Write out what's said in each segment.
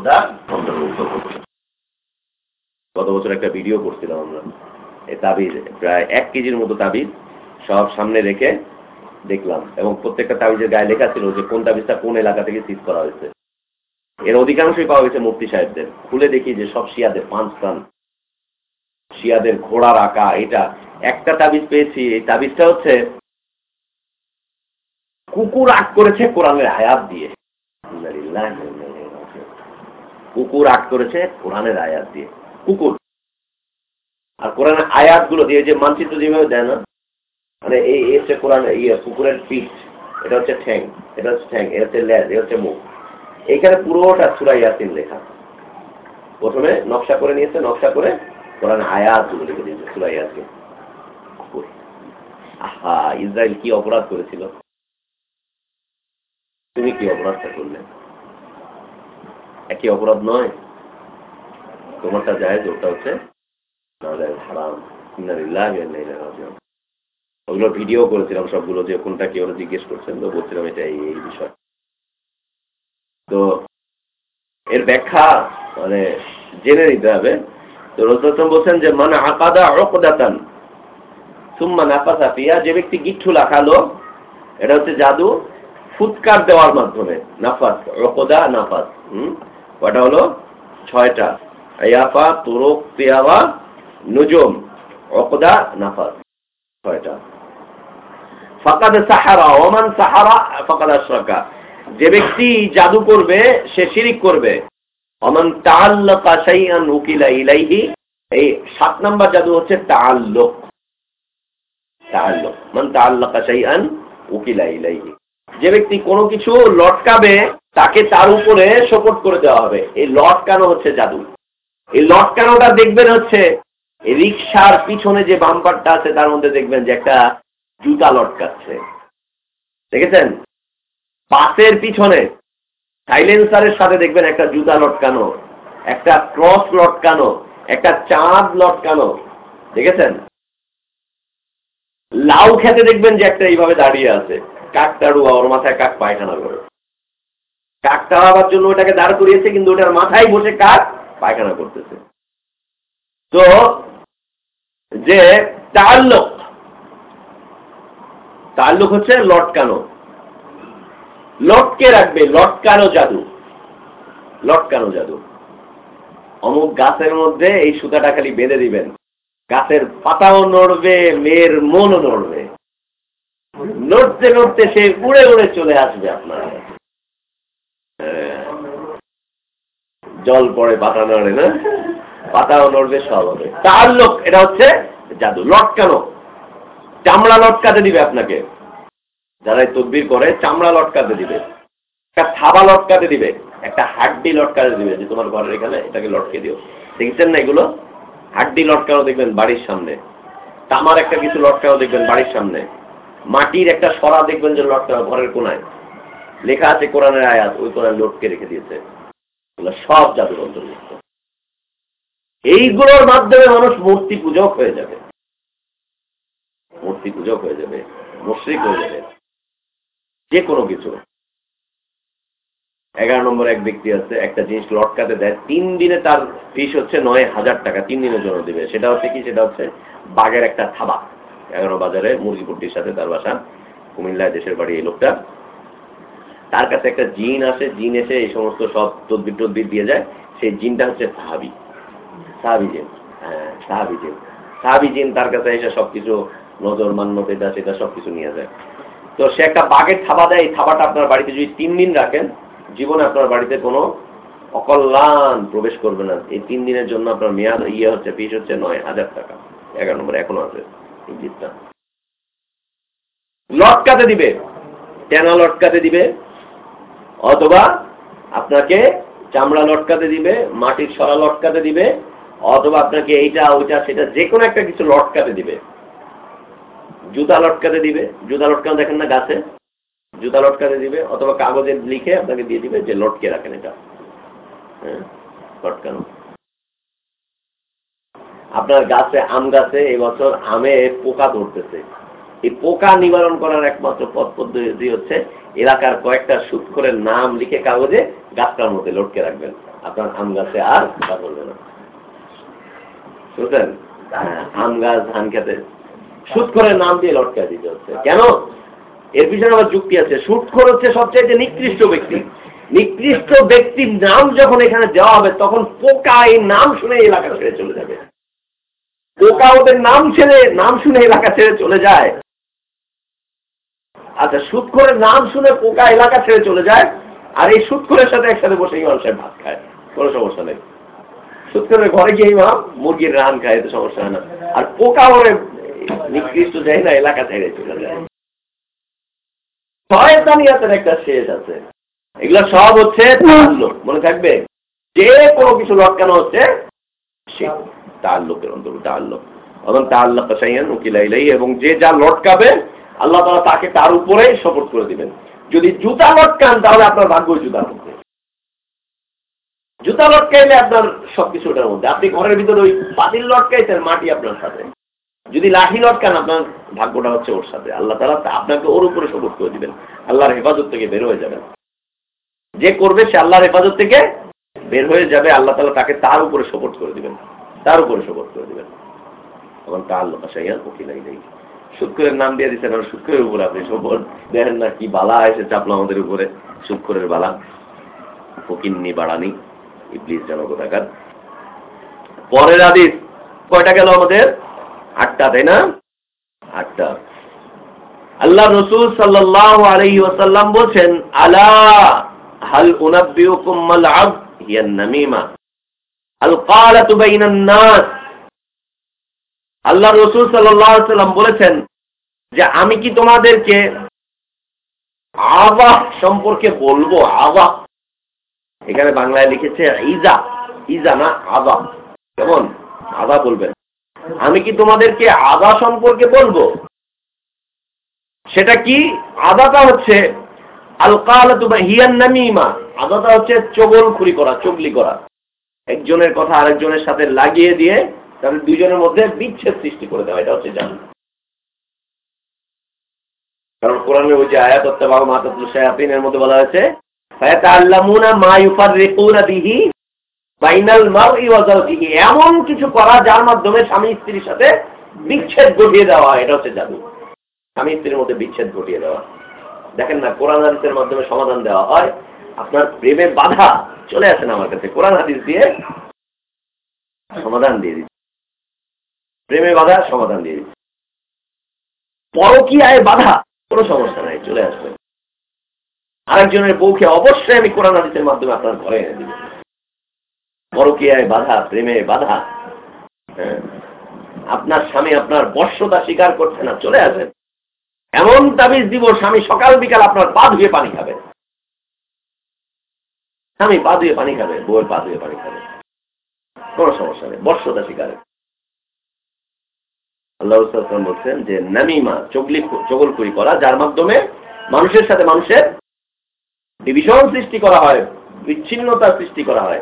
অকদা অন্তর্ভুক্ত করছে গত বছর একটা ভিডিও করছিলাম আমরা। এই তাবিজ, প্রায় এক কেজির মতো তাবিজ সব সামনে রেখে দেখলাম। এবং প্রত্যেকটা তাবিজের গায়ে লেখা ছিল যে কোন তাবিজটা কোন এলাকা থেকে সিজ করা হয়েছে। এর অধিকাংশই পাওয়া গেছে মুফতি সাহেবদের। খুলে দেখি যে সব শিয়াদের পাঁচ স্থান শিয়াদের ঘোড়ার আঁকা এটা একটা তাবিজ পেয়েছি। এই তাবিজটা হচ্ছে কুকুর আট করেছে কোরআনের আয়াত দিয়ে। কুকুর আট করেছে কোরআনের আয়াত দিয়ে। কুকুর। আর কোরআনের আয়াতগুলো দিয়ে যে মানচিত্র যেভাবে দেয় না মানে এই হচ্ছে কোরআন ইয়ে কুকুরের পিঠ, এটা হচ্ছে ঠ্যাং, এটা হচ্ছে ঠ্যাং, এটা হচ্ছে ল্যাজ এটা হচ্ছে মুখ। এইখানে পুরোটা সুরা ইয়াসিন লেখা। প্রথমে নকশা করে নিয়েছে, নকশা করে কোরআন আয়াতগুলো লিখে দিয়েছে, সুরা ইয়াসিন। আহা ইসরায়েল কি অপরাধ করেছিল? তুমি কি অপরাধটা করলে? একই অপরাধ নয়? তোমারটা যায় ওটা হচ্ছে ওগুলো ভিডিও করেছিলাম সবগুলো, যে কোনটা কি ওরা জিজ্ঞেস করছেন, তো বলছিলাম এটা এই বিষয়। তো এর ব্যাখ্যা মানে জেনে নিতে হবে। তো রসম বলছেন যে মানে আকাদা অকদাতান সুম্মা নাফাসা ফিয়া যে ব্যক্তি গিঠু লাখালো, এটা হচ্ছে জাদু, ফুৎকার দেওয়ার মাধ্যমে, নাফাস রকদা নাফাস, হম? ওটা হলো? ছয়টা। ইয়াফা, তুরক পেয়াওয়া নুজম অকদা নাফাস। ছয়টা। যে ব্যক্তি জাদু করবে, সে শিরিক করবে। উকিলা যে ব্যক্তি কোনো কিছু লটকাবে তাকে তার উপরে সপোর্ট করে দেওয়া হবে। এই লটকানো হচ্ছে জাদু। এই লটকানোটা দেখবেন হচ্ছে রিক্সার পিছনে যে বাম্পারটা আছে, তার মধ্যে দেখবেন যে একটা জুতা লটকাচ্ছে। দেখেছেন? বাসের পিছনে সাইলেন্সারের সাথে দেখবেন একটা জুতা লটকানো, একটা ক্রস লটকানো, একটা চাঁদ লটকানো। দেখেছেন? লাউ খেতে দেখবেন যে একটা এইভাবে দাঁড়িয়ে আছে। কাকতাড়ুয়া ওর মাথায় কাক পায়খানা করে। কাক তাড়াবার জন্য ওটাকে দাঁড় করিয়েছে, কিন্তু ওটার মাথায় বসে কাক পায়খানা করতেছে। তো, যে তাল্লুক তাল্লুক হচ্ছে লটকানো। লটকে রাখবে, লটকানো জাদু। লটকানো জাদু। অমুক গাছের মধ্যে এই সুতাটা খালি বেঁধে দিবেন। গাছের পাতাও নড়বে, মেয়ের মনও নড়বে। নড়তে নড়তে সে উড়ে উড়ে চলে আসবে আপনার জল পড়ে পাতা নড়ে না? পাতাও নড়বে, সব হবে। তার লোক এটা হচ্ছে জাদু। লটকানো। চামড়া লটকাতে দিবে আপনাকে। যারা তদবির করে, চামড়া লটকাতে দিবে। একটা থাবা লটকাতে দিবে। একটা হাড্ডি লটকাতে দিবে, যে তোমার ঘরের এখানে এটাকে লটকে দিও। দেখছেন না এগুলো? হাড্ডি লটকানো দেখবেন বাড়ির সামনে। তামার একটা কিছু লটকানো দেখবেন বাড়ির সামনে। মাটির একটা সরা দেখবেন যে লটকানো ঘরের কোনায়। লেখা আছে কোরআনের আয়াত, ওই কোরআন লটকে রেখে দিয়েছে। সব জাদুর অন্তর্ভুক্ত এইগুলোর মাধ্যমে মানুষ মূর্তি পূজক হয়ে যাবে। মূর্তি পূজক হয়ে যাবে, মুশ্রিক হয়ে যাবে যে কোনো কিছু। এগারো নম্বর এক ব্যক্তি আছে, একটা জিনিস লটকাতে দেয়, তিন দিনে তার ফিস হচ্ছে নয় হাজার টাকা, তিন দিনের জন্য দিবে। সেটা হচ্ছে কি? সেটা হচ্ছে বাঘের একটা থাবা। এগারো বাজারে মুরগিপট্টির সাথে তার বাসা। কুমিল্লায় দেশের বাড়ি এই লোকটা। তার কাছে একটা জিন আসে, জিন এসে এই সমস্ত সব তদ্বির টদ্বির দিয়ে যায়। সেই জিনটা হচ্ছে সাহাবি। সাহাবি জিন। হ্যাঁ সাহাবি জিন। সাহাবি জিন তার কাছে এসে সবকিছু নজর মান্য এটা সেটা সবকিছু নিয়ে যায়। তো সে একটা বাঘের থাবা দেয়। এই থাবাটা আপনার বাড়িতে যদি তিন দিন রাখেন, জীবনে আপনার বাড়িতে কোনো অকল্যাণ প্রবেশ করবে না। এই তিন দিনের জন্য আপনার মেয়াদ ইয়ে হচ্ছে, ফিস হচ্ছে নয় হাজার টাকা। এগারো নম্বর এখনও আছে এই জিতটা লটকাতে দিবে। টেনা লটকাতে দিবে। অথবা আপনাকে চামড়া লটকাতে দিবে, মাটির সরা লটকাতে দিবে, অথবা আপনাকে এইটা, ওইটা, সেটা যে কোনো একটা কিছু লটকাতে দিবে। জুতা লটকাতে দিবে। জুতা লটকানো দেখেন না গাছে? জুতা লটকাতে দিবে, অথবা কাগজে লিখে আপনাকে দিয়ে দিবে যে লটকে রাখেন এটা। হ্যাঁ? লটকানো। আপনার গাছে, আম গাছে এবছর আমে পোকা ধরতেছে। এই পোকা নিবারণ করার একমাত্র পথ পদ্ধতি হচ্ছে এলাকার কয়েকটা সুৎখরের নাম লিখে কাগজে গাছটার মধ্যে লটকে রাখবেন। আপনার আম গাছে আর তা করবে না। হ্যাঁ, আম গাছ ধান খেতে। সুদ করে নাম দিয়ে লটকা দিতে হচ্ছে। কেন? এর পিছনে আবার যুক্তি আছে। সুদ হচ্ছে সবচাইতে নিকৃষ্ট ব্যক্তি। নিকৃষ্ট ব্যক্তির নাম যখন এখানে দেওয়া হবে তখন পোকা এই নাম শুনে এলাকা ছেড়ে চলে যাবে। পোকা ওদের নাম ছেড়ে নাম শুনে এলাকা ছেড়ে চলে যায়। আচ্ছা করে নাম শুনে পোকা এলাকা ছেড়ে চলে যায়, আর এই করে সাথে একসাথে বসে ইমাম সাহেব ভাত খায়। কোনো সমস্যা নেই। করে ঘরে গিয়ে ইমাম মুরগির রান খায়, এতে সমস্যা হয় না। আর পোকা ওরে নিকৃষ্ট যায় না, এলাকা ছেড়ে চলে যায়। একটা শেষ আছে। এগুলো সব হচ্ছে মনে থাকবে? যে কোনো কিছু লটকানো হচ্ছে এবং যে যা লটকাবে আল্লাহ তালা তাকে তার উপরেই শপথ করে দিবেন। যদি জুতা লটকান, তাহলে আপনার ভাগ্য জুতার মধ্যে। জুতা লটকাইলে আপনার সবকিছু ওটার মধ্যে। আপনি ঘরের ভিতরে ওই পাতিল লটকাইছেন মাটি আপনার সাথে। যদি লাঠি লটকান, আপনার ভাগ্যটা হচ্ছে ওর সাথে। আল্লাহ তালা আপনাকে ওর উপরে শপথ করে দিবেন। আল্লাহর হেফাজত থেকে বের হয়ে যাবেন। যে করবে, সে আল্লাহর হেফাজত থেকে বের হয়ে যাবে। আল্লাহ তালা তাকে তার উপরে শপথ করে দিবেন। তার উপরে শপথ করে দিবেন। তখন তা আল্লাহ সাইয়ার পক্ষিলাই নেই শুক্রের নাম দিয়ে দিচ্ছেন আর শুক্রের উপরে আপনি শপথ দেখেন না কি বালা এসে চাপলো আমাদের উপরে, শুক্রের বালা। ফকিন্নি, বাড়ানি, ইবলিস জনকতাকার পরের আদিস কয়টা গেল আমাদের? আটটা, তাই না? আটটা। আল্লাহ রসুল ওসাল্লাম বলছেন, আলা হাল উনাব্বিউকুম নামিমা? আল কালাতু বাইনান নাস। আল্লাহ রসুল সাল্লাম বলেছেন যে আমি কি তোমাদেরকে আবাহ সম্পর্কে বলব? আবাহ এখানে বাংলায় লিখেছে ইজা। ইজা না আদা কেমন? আদা বলবেন। আমি কি তোমাদেরকে আদা সম্পর্কে বলব? সেটা কি? আদাটা হচ্ছে আদাটা হচ্ছে চগলখুরি করা, চগলি করা। একজনের কথা আরেকজনের সাথে লাগিয়ে দিয়ে তাদের দুজনের মধ্যে বিচ্ছেদ সৃষ্টি করে দেওয়া, এটা হচ্ছে জান কারণ কোরআনের ওই যে আয়াত মধ্যে বলা হয়েছে এমন কিছু করা যার মাধ্যমে স্বামী স্ত্রীর সাথে বিচ্ছেদ ঘটিয়ে দেওয়া, এটা হচ্ছে জাদু স্বামী স্ত্রীর মধ্যে বিচ্ছেদ ঘটিয়ে দেওয়া। দেখেন না, কোরআন হাদিসের মাধ্যমে সমাধান দেওয়া হয়। আপনার প্রেমে বাধা চলে আসেন আমার কাছে। কোরআন হাদিস দিয়ে সমাধান দিয়ে প্রেমে বাধা, সমাধান দিয়ে দিচ্ছে। পরকীয়ায় বাধা, কোনো সমস্যা নাই, চলে আসবে। আরেকজনের বউকে অবশ্যই আমি কোরআন হাদিসের মাধ্যমে আপনার ঘরে এনে দিব। পরকীয়ায় বাধা, প্রেমে বাধা হ্যাঁ? আপনার স্বামী আপনার বর্ষতা স্বীকার করছে না, চলে আসেন এমন তাবিজ দিব, স্বামী সকাল বিকাল আপনার পা ধুয়ে পানি খাবে। স্বামী পা ধুয়ে পানি খাবে, বউয়ের পা ধুয়ে পানি খাবে। কোনো সমস্যা নেই, বর্ষতা শিকারে আল্লাহ বলছেন যে, নামিমা চগলি চগলকুরি করা, যার মাধ্যমে মানুষের সাথে মানুষের ডিভিশন সৃষ্টি করা হয়, বিচ্ছিন্নতা সৃষ্টি করা হয়।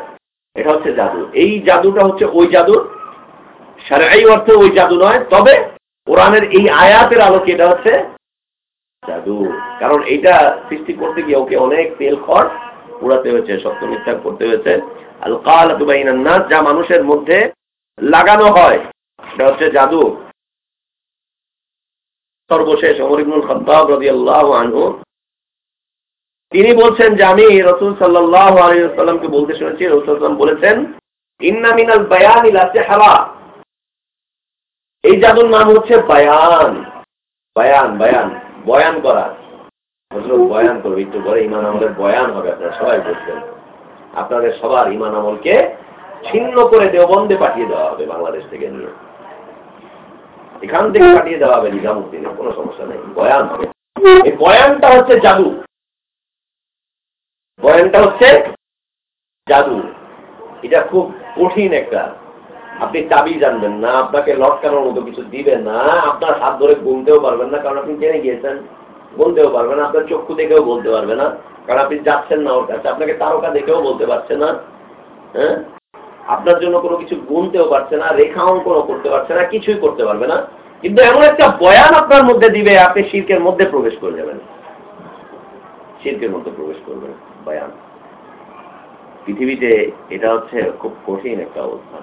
এটা হচ্ছে জাদু। এই জাদুটা হচ্ছে ওই জাদু। সারাই অর্থে ওই জাদু নয়, তবে কোরআনের এই আয়াতের আলোকে এটা হচ্ছে জাদু। কারণ এইটা সৃষ্টি করতে গিয়ে ওকে অনেক তেল খড় উড়াতে হয়েছে সত্য মিথ্যা করতে হয়েছে। আল কাল নাচ যা মানুষের মধ্যে লাগানো হয় এটা হচ্ছে জাদু। সর্বশেষ অমর ইবনুল খত্তাব রাদিয়াল্লাহু আনহু, তিনি বলছেন যে আমি রসুল সাল্লাহ আলিয়াল্লামকে বলতে শুনেছি, রসুল বলেছেন, ইন্না মিনাল বায়ান হারা এই জাদুর নাম হচ্ছে বায়ান। বায়ান বায়ান, বয়ান করা। বয়ান করবে একটু পরে ইমান আমলের বয়ান হবে, আপনারা সবাই বলছেন আপনাদের সবার ইমান আমলকে ছিন্ন করে দেওবন্দে পাঠিয়ে দেওয়া হবে বাংলাদেশ থেকে নিয়ে। এখান থেকে পাঠিয়ে দেওয়া হবে নিজামুদ্দিনে কোনো সমস্যা নেই। বয়ান হবে। এই বয়ানটা হচ্ছে জাদু। বয়ানটা হচ্ছে জাদু। এটা খুব কঠিন একটা। আপনি চাবি জানবেন না আপনাকে লটকানোর মতো কিছু দিবেন না। আপনার হাত ধরে গুনতেও পারবেন না কারণ আপনি জেনে গিয়েছেন। বলতেও পারবে না আপনার চক্ষু দেখেও বলতে পারবে না। কারণ আপনি যাচ্ছেন না ওর কাছে আপনাকে তারকা দেখেও বলতে পারছে না। হ্যাঁ? আপনার জন্য কোনো কিছু গুনতেও পারছে না রেখা অঙ্কনও করতে পারছে না, কিছুই করতে পারবে না। কিন্তু এমন একটা বয়ান আপনার মধ্যে দিবে, আপনি শিল্পের মধ্যে প্রবেশ করে যাবেন। শিল্পের মধ্যে প্রবেশ করবেন, বয়ান। পৃথিবীতে এটা হচ্ছে খুব কঠিন একটা অবস্থা।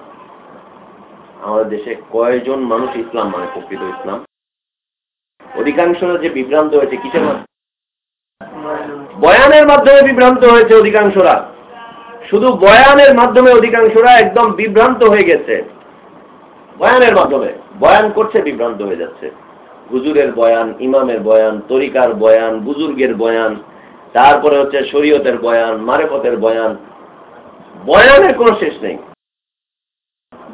আমাদের দেশে কয়জন মানুষ ইসলাম মানে প্রকৃত ইসলাম? অধিকাংশরা যে বিভ্রান্ত হয়েছে, কিসের মাধ্যমে? বয়ানের মাধ্যমে বিভ্রান্ত হয়েছে অধিকাংশরা। শুধু বয়ানের মাধ্যমে অধিকাংশরা একদম বিভ্রান্ত হয়ে গেছে। বয়ানের মাধ্যমে। বয়ান করছে, বিভ্রান্ত হয়ে যাচ্ছে। হুজুরের বয়ান, ইমামের বয়ান, তরিকার বয়ান, বুজুর্গের বয়ান, তারপরে হচ্ছে শরীয়তের বয়ান, মারেফতের বয়ান। বয়ানের কোনো শেষ নেই।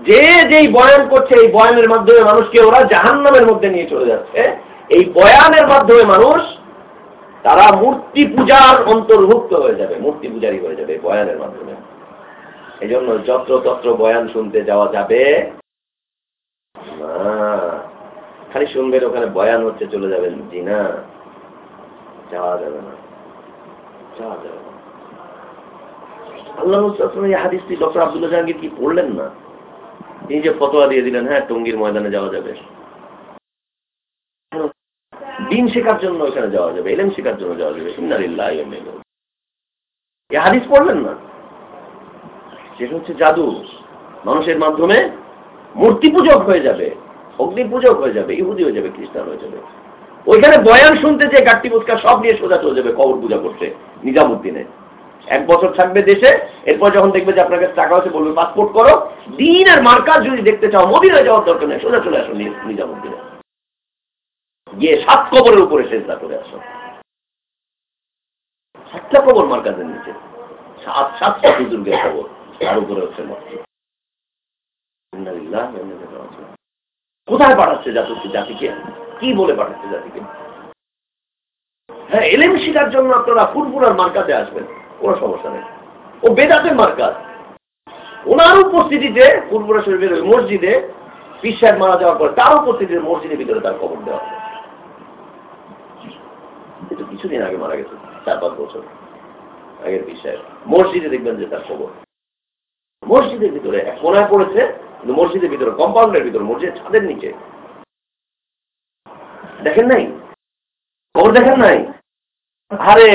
যে যেই বয়ান করছে, এই বয়ানের মাধ্যমে মানুষকে ওরা জাহান্নামের মধ্যে নিয়ে চলে যাচ্ছে। এই বয়ানের মাধ্যমে মানুষ তারা মূর্তি পূজার অন্তর্ভুক্ত হয়ে যাবে, মূর্তি পূজারই হয়ে যাবে বয়ানের মাধ্যমে। এই জন্য যত্রতত্র বয়ান শুনতে যাওয়া যাবে। না, খালি শুনবেন ওখানে বয়ান হচ্ছে চলে যাবেন জি না। যাওয়া যাবে না। যাওয়া যাবে না। আল্লাহ আব্দুল্লাহ জাহাঙ্গীর কি পড়লেন না? তিনি যে ফতোয়া দিয়ে দিলেন হ্যাঁ টঙ্গির ময়দানে যাওয়া যাবে। দিন শেখার জন্য ওখানে যাওয়া যাবে, এলেম শেখার জন্য যাওয়া যাবে। ইন্নারিল্লাহ এ হাদিস পড়লেন না? সেটা হচ্ছে জাদু। মানুষের মাধ্যমে মূর্তি পূজক হয়ে যাবে, অগ্নি পূজক হয়ে যাবে, ইহুদি হয়ে যাবে, খ্রিস্টান হয়ে যাবে। ওইখানে বয়ান শুনতে যে গাট্টি পুচকা সব নিয়ে সোজা চলে যাবে কবর পূজা করতে, নিজামুদ্দিনে। এক বছর থাকবে দেশে, এরপর যখন দেখবে যে আপনার কাছে টাকা আছে, বলবে, পাসপোর্ট করো। দিন আর মার্কাজ যদি দেখতে চাও, মদিনায় যাওয়ার দরকার নেই, সোজা চলে আসো নিজামুদ্দিনে। গিয়ে সাত কবরের উপরে চেষ্টা করে আসো। সাতটা কবর মার্কাজের নিচে। সাত সাতটা বুজুর্গের কবর। তার উপরে হচ্ছে কোথায় পাঠাচ্ছে জাতিকে? জাতিকে? কি বলে পাঠাচ্ছে জাতিকে? হ্যাঁ এলেম শিকার জন্য আপনারা ফুরফুরার মার্কাতে আসবেন। কোনো সমস্যা নেই। ও বেদাতের মার্কাজ ওনার উপস্থিতিতে ফুরফুরা শরীফের মসজিদে পিস সাহেব মারা যাওয়ার পর তার উপস্থিতিতে মসজিদের ভিতরে তার কবর দেওয়া হবে। কিছুদিন আগে মারা গেছে, চার পাঁচ বছর আগের সাহেব মসজিদে দেখবেন যে তার কবর। মসজিদের ভিতরে কোনায় পড়েছে, কিন্তু মসজিদের ভিতরে কম্পাউন্ডের ভিতরে, মসজিদের ছাদের নিচে। দেখেন নাই? খবর দেখেন নাই? আরে,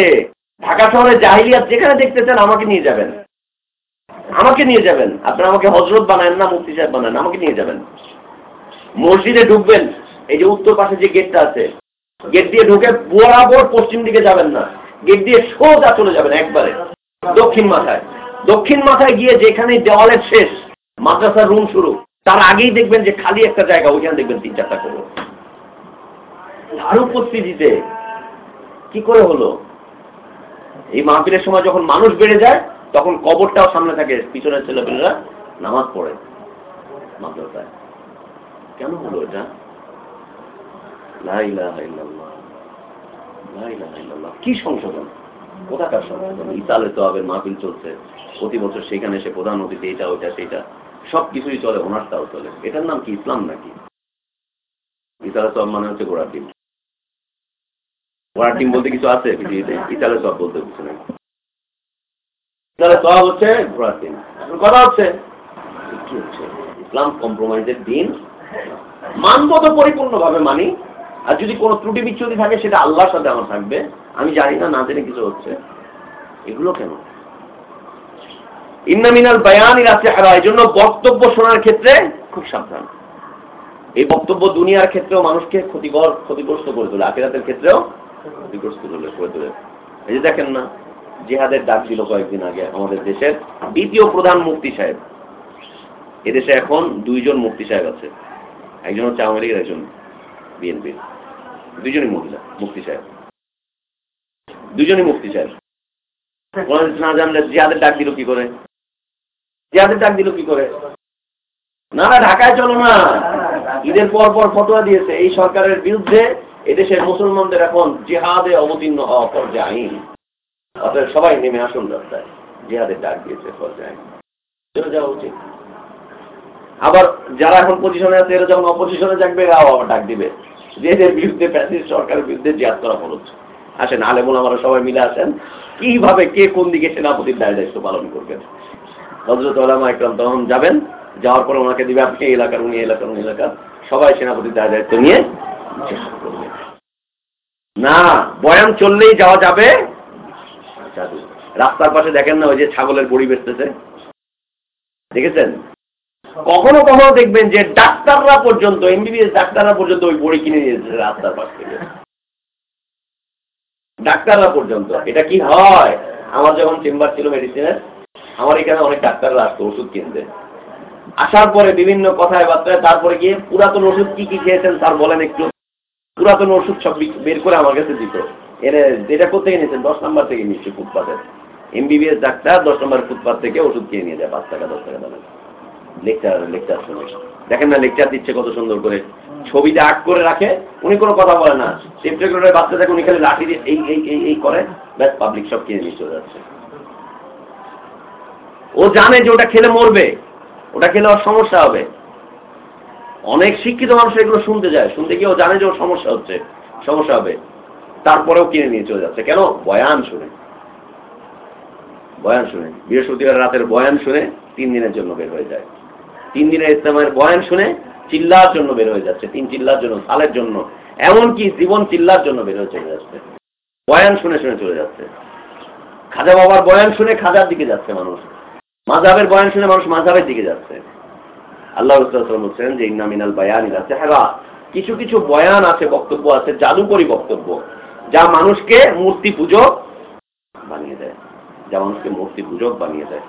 ঢাকা শহরে জাহিলিয়াত যেখানে দেখতে চান আমাকে নিয়ে যাবেন। আমাকে নিয়ে যাবেন। আপনারা আমাকে হজরত বানায় না মুফতি সাহেব বানান, আমাকে নিয়ে যাবেন। মসজিদে ঢুকবেন, এই যে উত্তর পাশে যে গেটটা আছে গেট দিয়ে ঢুকে বরাবর পশ্চিম দিকে যাবেন না। গেট দিয়ে সোজা চলে যাবেন একবারে। দক্ষিণ মাথায়। দক্ষিণ মাথায় গিয়ে যেখানে দেওয়ালের শেষ, মাদ্রাসার রুম শুরু। তার আগেই দেখবেন যে খালি একটা জায়গা, ওইখানে দেখবেন তিন চারটা কবর। তার উপস্থিতিতে কি করে হলো? এই মাহফিলের সময় যখন মানুষ বেড়ে যায়, তখন কবরটাও সামনে থাকে। পিছনের ছেলেপেলেরা নামাজ পড়ে মাদ্রাসায়। কেন হলো এটা? কি সংশোধন? কোথাকার সংশোধন? ইতালে তো আবার মাহফিল চলছে। প্রতি বছর সেখানে প্রধান অতিথি এটা সেটা। সব কিছুই চলে চলে। এটার নাম কি? ইসলাম নাকি? ইতালে সব মানে হচ্ছে ঘোড়ার ডিম বলতে কিছু আছে পৃথিবীতে? ইতালে সব বলতে কিছু কথা ইসলাম কম্প্রোমাইজের দিন মানব তো পরিপূর্ণভাবে মানি আর যদি কোনো ত্রুটি বিচ্ছুতি থাকে, সেটা আল্লাহর সাথে আমার থাকবে। আমি জানি না না জেনে কিছু হচ্ছে। এগুলো কেন? ইন্নামিনাল বায়ানির আছে এই জন্য বক্তব্য শোনার ক্ষেত্রে খুব সাবধান। এই বক্তব্য দুনিয়ার ক্ষেত্রেও মানুষকে ক্ষতিকর, ক্ষতিগ্রস্ত করে তোলে, আখেরাতের ক্ষেত্রেও ক্ষতিগ্রস্ত করে তোলে। এই যে দেখেন না, জেহাদের ডাক ছিল কয়েকদিন আগে আমাদের দেশের দ্বিতীয় প্রধান মুক্তি সাহেব। এদেশে এখন দুইজন মুক্তি সাহেব আছে। একজন হচ্ছে আওয়ামী লীগের একজন বিএনপির দুজনই মহিলা মুক্তি সাহেব দুজনই মুক্তি সাহেব না জানলে জিয়াদের ডাক দিল কি করে? জিয়াদের ডাক দিল কি করে? না না, ঢাকায় চলো না। ঈদের পর পর ফটোয়া দিয়েছে, এই সরকারের বিরুদ্ধে এদেশের মুসলমানদের এখন জেহাদে অবতীর্ণ হওয়া পর্যায়ে অতএব সবাই নেমে আসুন রাস্তায়। জেহাদের ডাক দিয়েছে পর্যায়ে চলে যাওয়া উচিত। আবার যারা এখন পজিশনে আছে, এরা যখন অপজিশনে যাকবে এরাও আবার ডাক দিবে। এদের বিরুদ্ধে প্যাসিস সরকারের বিরুদ্ধে জিয়াদ করা খরচ আসেন, আলেমুল আমরা সবাই মিলে আসেন। কীভাবে কে কোন দিকে সেনাপতির দায় দায়িত্ব পালন করবেন হজরত আলামা তখন যাবেন, যাওয়ার পর ওনাকে দিবে, আপনি এলাকার, উনি এলাকার উনি এলাকার। সবাই সেনাপতির দায় দায়িত্ব নিয়ে না, বয়ান চললেই যাওয়া যাবে। রাস্তার পাশে দেখেন না, ওই যে ছাগলের বড়ি বেচতেছে। দেখেছেন? কখনো কখনো দেখবেন যে ডাক্তাররা পর্যন্ত এমবিবিএস ডাক্তাররা পর্যন্ত ওই বড়ি কিনে নিয়ে যেতেছে রাস্তার পাশ থেকে। ডাক্তাররা পর্যন্ত, এটা কি হয়? আমার যখন চেম্বার ছিল মেডিসিনের আমার এখানে অনেক ডাক্তাররা আসতো, ওষুধ কিনতে। আসার পরে বিভিন্ন কথায় বার্তায়, তারপরে গিয়ে পুরাতন ওষুধ কি কি খেয়েছেন তার বলেন একটু। পুরাতন ওষুধ সব বের করে আমার কাছে দিত। এনে এটা কোথেকে নিয়েছেন? দশ নাম্বার থেকে নিচ্ছে ফুটপাতে। এমবিবিএস ডাক্তার দশ নম্বর ফুটপাত থেকে ওষুধ কিনে নিয়ে যায়, পাঁচ টাকা, দশ টাকা দামে। লেকচার লেকচার শুনে দেখেন না লেকচার দিচ্ছে কত সুন্দর করে। ছবিটা আট করে রাখে, উনি কোনো কথা বলে না। টেপ রেকর্ডের বাচ্চা দেখে উনি খালি লাঠি দিয়ে এই এই এই এই করে, ব্যাস পাবলিক সব কিনে নিয়ে চলে যাচ্ছে। ও জানে যে ওটা খেলে মরবে, ওটা খেলে ওর সমস্যা হবে। অনেক শিক্ষিত মানুষ এগুলো শুনতে যায়। শুনতে গিয়ে ও জানে যে ওর সমস্যা হচ্ছে, সমস্যা হবে। তারপরেও কিনে নিয়ে চলে যাচ্ছে। কেন? বয়ান শুনে। বয়ান শুনে। বৃহস্পতিবার রাতের বয়ান শুনে তিন দিনের জন্য বের হয়ে যায়। তিন দিনের ইসলামের বয়ান শুনে চিল্লার জন্য বের হয়ে যাচ্ছে, তিন চিল্লার জন্য, সালের জন্য। এমনকি জীবন চিল্লার জন্য বের হয়ে চলে যাচ্ছে। বয়ান শুনে শুনে চলে যাচ্ছে। খাজা বাবার বয়ান শুনে খাজার দিকে যাচ্ছে মানুষ। মাঝাবের বয়ান শুনে মানুষ মাঝাবের দিকে যাচ্ছে। আল্লাহ রসুলাম বলছেন যে, ইন্না মিনাল বয়ান আছে হ্যাঁ কিছু কিছু বয়ান আছে, বক্তব্য আছে, জাদুকরি বক্তব্য, যা মানুষকে মূর্তি পূজক বানিয়ে দেয়। যা মানুষকে মূর্তি পূজক বানিয়ে দেয়।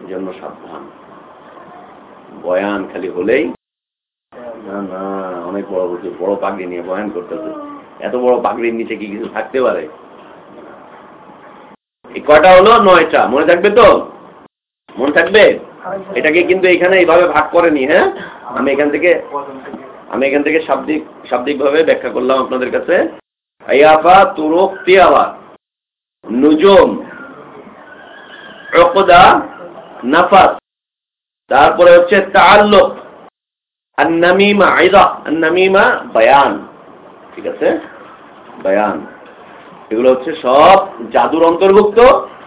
এই জন্য সাবধান। বয়ান খালি হলেই না না, অনেক বড় বুঝি বড় পাগড়ি নিয়ে বয়ান করতেছে। এত বড় পাগড়ির নিচে কি কিছু থাকতে পারে? কয়টা হলো? নয়টা। মনে থাকবে তো? মনে থাকবে? এটাকে কিন্তু এখানে এইভাবে ভাগ করেনি হ্যাঁ? আমি এখান থেকে, আমি এখান থেকে শাব্দিক, শাব্দিকভাবে ব্যাখ্যা করলাম আপনাদের কাছে। আইয়াফা তুরক তিয়াওয়া। নুজুম। উকদা। নাফাস। তারপরে হচ্ছে তাআল্লুক। আন-নামিমা আইদা। আন-নামিমা বায়ান। ঠিক আছে? বায়ান। এগুলো হচ্ছে সব জাদুর অন্তর্ভুক্ত।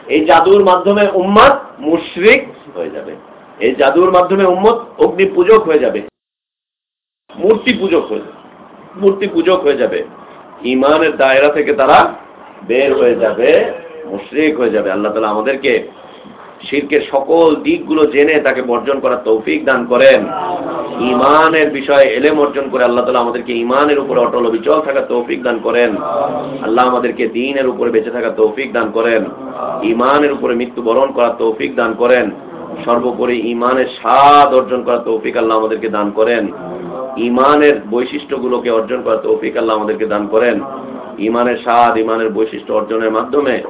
এই জাদুর মাধ্যমে উম্মত মুশরিক হয়ে যাবে। এই জাদুর মাধ্যমে উম্মত অগ্নি পূজক হয়ে যাবে। মূর্তি পূজক হয়ে যাবে। মূর্তি পূজক হয়ে যাবে। ইমানের দায়রা থেকে তারা বের হয়ে যাবে। মুশরিক হয়ে যাবে। আল্লাহ তালা আমাদেরকে শিরকের সকল দিকগুলো জেনে তাকে বর্জন করার তৌফিক দান করেন। ইমানের বিষয়ে এলেম অর্জন করে আল্লাহ তালা আমাদেরকে ইমানের উপরে অটল অবিচল থাকার তৌফিক দান করেন। আল্লাহ আমাদেরকে দিনের উপরে বেঁচে থাকার তৌফিক দান করেন। ইমানের উপরে মৃত্যুবরণ করার তৌফিক দান করেন। সর্বোপরি ইমানের স্বাদ অর্জন করার তৌফিক আল্লাহ আমাদেরকে দান করেন। ইমানের বৈশিষ্ট্যগুলোকে অর্জন করার তৌফিক আল্লাহ আমাদেরকে দান করেন। ইমানের স্বাদ ইমানের বৈশিষ্ট্য অর্জনের মাধ্যমে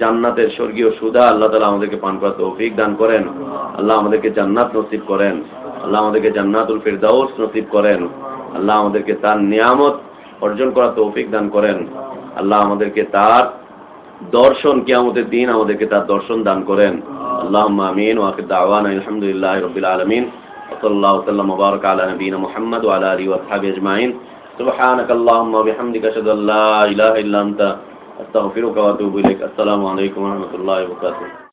জান্নাতের স্বর্গীয় সুধা আল্লাহ তালা আমাদেরকে পান করার তৌফিক দান করেন আল্লাহ আমাদেরকে জান্নাত নসিব করেন আল্লাহ আমাদেরকে জান্নাতুল ফিরদাউস নসিব করেন আল্লাহ আমাদেরকে তার নিয়ামত অর্জন করার তৌফিক দান করেন আল্লাহ আমাদেরকে তার দর্শন কিয়ামতের দিন আমাদেরকে তার দর্শন দান করেন আল্লাহ আমিন ওয়াকিদ দাওয়ান আলহামদুলিল্লাহ রবিল আলমিন وصلى الله وسلم وبارك على نبينا محمد وعلى اله واصحابه اجمعين سبحانك اللهم وبحمدك اشهد ان لا اله الا انت استغفرك واتوب اليك السلام علیکم ورحمۃ اللہ وبرکاتہ